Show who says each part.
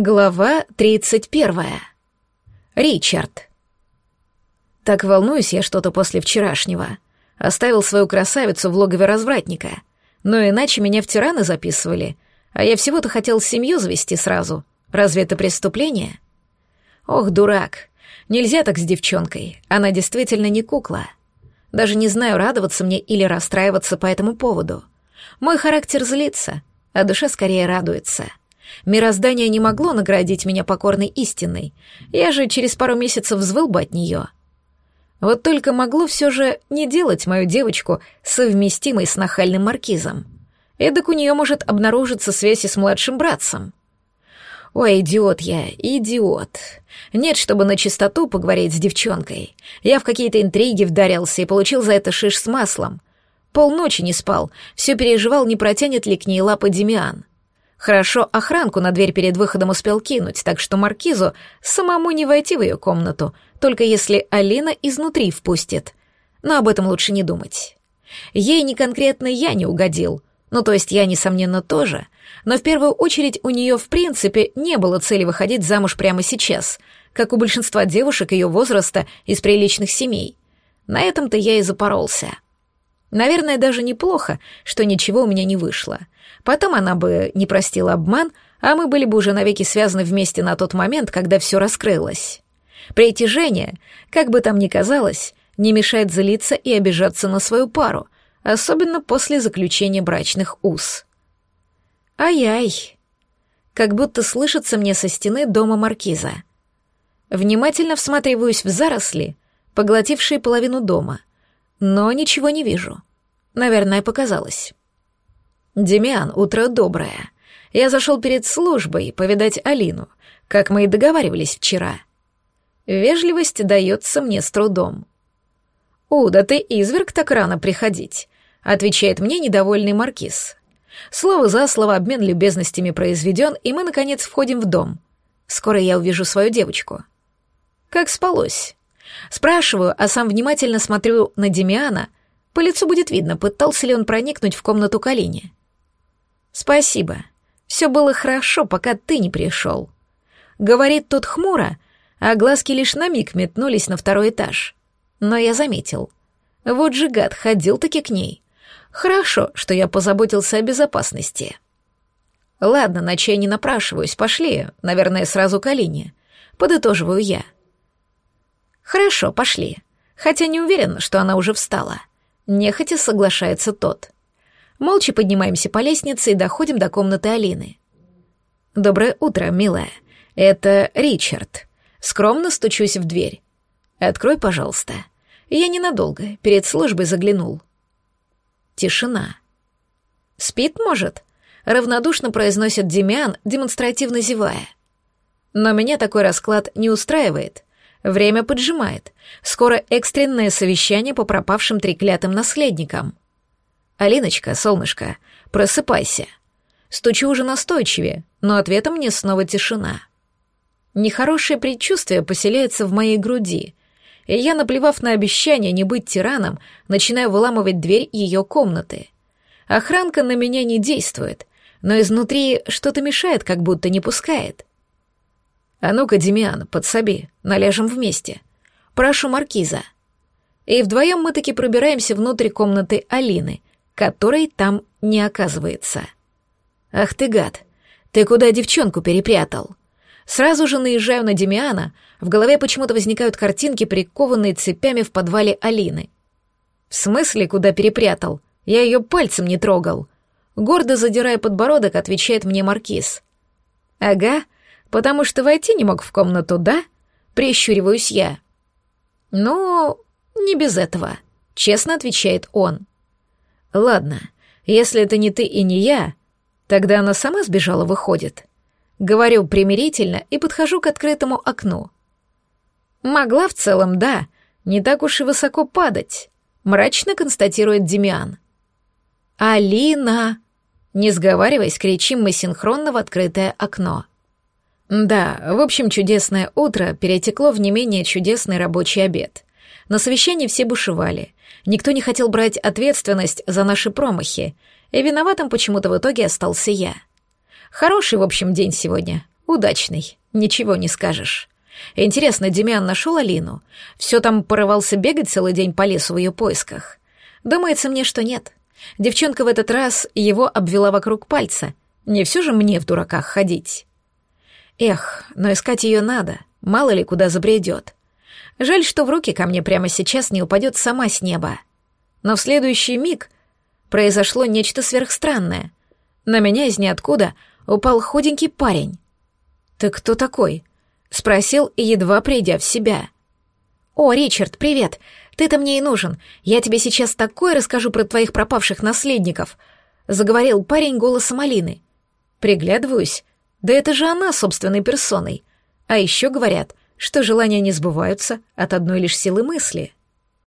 Speaker 1: Глава 31. Ричард. Так волнуюсь я что-то после вчерашнего. Оставил свою красавицу в логове развратника. Но иначе меня в тираны записывали, а я всего-то хотел семью завести сразу. Разве это преступление? Ох, дурак. Нельзя так с девчонкой. Она действительно не кукла. Даже не знаю, радоваться мне или расстраиваться по этому поводу. Мой характер злится, а душа скорее радуется. — Мироздание не могло наградить меня покорной истиной. Я же через пару месяцев взвыл бы от нее. Вот только могло все же не делать мою девочку совместимой с нахальным маркизом. Эдак у нее может обнаружиться связь и с младшим братцем. Ой, идиот я, идиот. Нет, чтобы на чистоту поговорить с девчонкой. Я в какие-то интриги вдарился и получил за это шиш с маслом. Полночи не спал, все переживал, не протянет ли к ней лапа Демиан. Хорошо охранку на дверь перед выходом успел кинуть, так что Маркизу самому не войти в ее комнату, только если Алина изнутри впустит. Но об этом лучше не думать. Ей не конкретно я не угодил, ну то есть я, несомненно, тоже, но в первую очередь у нее в принципе не было цели выходить замуж прямо сейчас, как у большинства девушек ее возраста из приличных семей. На этом-то я и запоролся. Наверное, даже неплохо, что ничего у меня не вышло. Потом она бы не простила обман, а мы были бы уже навеки связаны вместе на тот момент, когда все раскрылось. Притяжение, как бы там ни казалось, не мешает злиться и обижаться на свою пару, особенно после заключения брачных уз. Ай-ай. Как будто слышится мне со стены дома маркиза. Внимательно всматриваюсь в заросли, поглотившие половину дома — но ничего не вижу. Наверное, показалось. «Демиан, утро доброе. Я зашел перед службой повидать Алину, как мы и договаривались вчера. Вежливость дается мне с трудом». «У, да ты изверг так рано приходить», — отвечает мне недовольный маркиз. Слово за слово обмен любезностями произведен, и мы, наконец, входим в дом. Скоро я увижу свою девочку. Как спалось? Спрашиваю, а сам внимательно смотрю на Демиана. По лицу будет видно, пытался ли он проникнуть в комнату Калине. «Спасибо. Все было хорошо, пока ты не пришел». Говорит тут хмуро, а глазки лишь на миг метнулись на второй этаж. Но я заметил. Вот же гад ходил-таки к ней. Хорошо, что я позаботился о безопасности. Ладно, на чай не напрашиваюсь, пошли, наверное, сразу к Алине. Подытоживаю я. — «Хорошо, пошли. Хотя не уверен, что она уже встала». Нехотя соглашается тот. Молча поднимаемся по лестнице и доходим до комнаты Алины. «Доброе утро, милая. Это Ричард. Скромно стучусь в дверь. Открой, пожалуйста. Я ненадолго, перед службой заглянул». Тишина. «Спит, может?» — равнодушно произносит Демиан, демонстративно зевая. Но меня такой расклад не устраивает. Время поджимает. Скоро экстренное совещание по пропавшим треклятым наследникам. Алиночка, солнышко, просыпайся. Стучу уже настойчивее, но ответом мне снова тишина. Нехорошее предчувствие поселяется в моей груди, и я, наплевав на обещание не быть тираном, начинаю выламывать дверь ее комнаты. Охранка на меня не действует, но изнутри что-то мешает, как будто не пускает. «А ну-ка, Демиан, подсоби, наляжем вместе. Прошу маркиза». И вдвоем мы таки пробираемся внутрь комнаты Алины, которой там не оказывается. «Ах ты гад! Ты куда девчонку перепрятал?» Сразу же наезжаю на Демиана, в голове почему-то возникают картинки, прикованные цепями в подвале Алины. «В смысле, куда перепрятал? Я ее пальцем не трогал». Гордо задирая подбородок, отвечает мне Маркиз. «Ага, потому что войти не мог в комнату, да?» Прищуриваюсь я. «Ну, не без этого», — честно отвечает он. «Ладно, если это не ты и не я, тогда она сама сбежала, выходит». Говорю примирительно и подхожу к открытому окну. «Могла в целом, да, не так уж и высоко падать», — мрачно констатирует Демиан. «Алина!» Не сговариваясь, кричим мы синхронно в открытое окно. Да, в общем, чудесное утро перетекло в не менее чудесный рабочий обед. На совещании все бушевали. Никто не хотел брать ответственность за наши промахи, и виноватым почему-то в итоге остался я. Хороший, в общем, день сегодня. Удачный, ничего не скажешь. Интересно, Демиан нашел Алину? Все там порывался бегать целый день по лесу в ее поисках? Думается мне, что нет. Девчонка в этот раз его обвела вокруг пальца. Не все же мне в дураках ходить. Эх, но искать ее надо, мало ли куда забредет. Жаль, что в руки ко мне прямо сейчас не упадет сама с неба. Но в следующий миг произошло нечто сверхстранное. На меня из ниоткуда упал худенький парень. «Ты кто такой?» — спросил, едва придя в себя. «О, Ричард, привет! Ты-то мне и нужен. Я тебе сейчас такое расскажу про твоих пропавших наследников», — заговорил парень голосом Алины. Приглядываюсь. Да это же она собственной персоной. А еще говорят, что желания не сбываются от одной лишь силы мысли.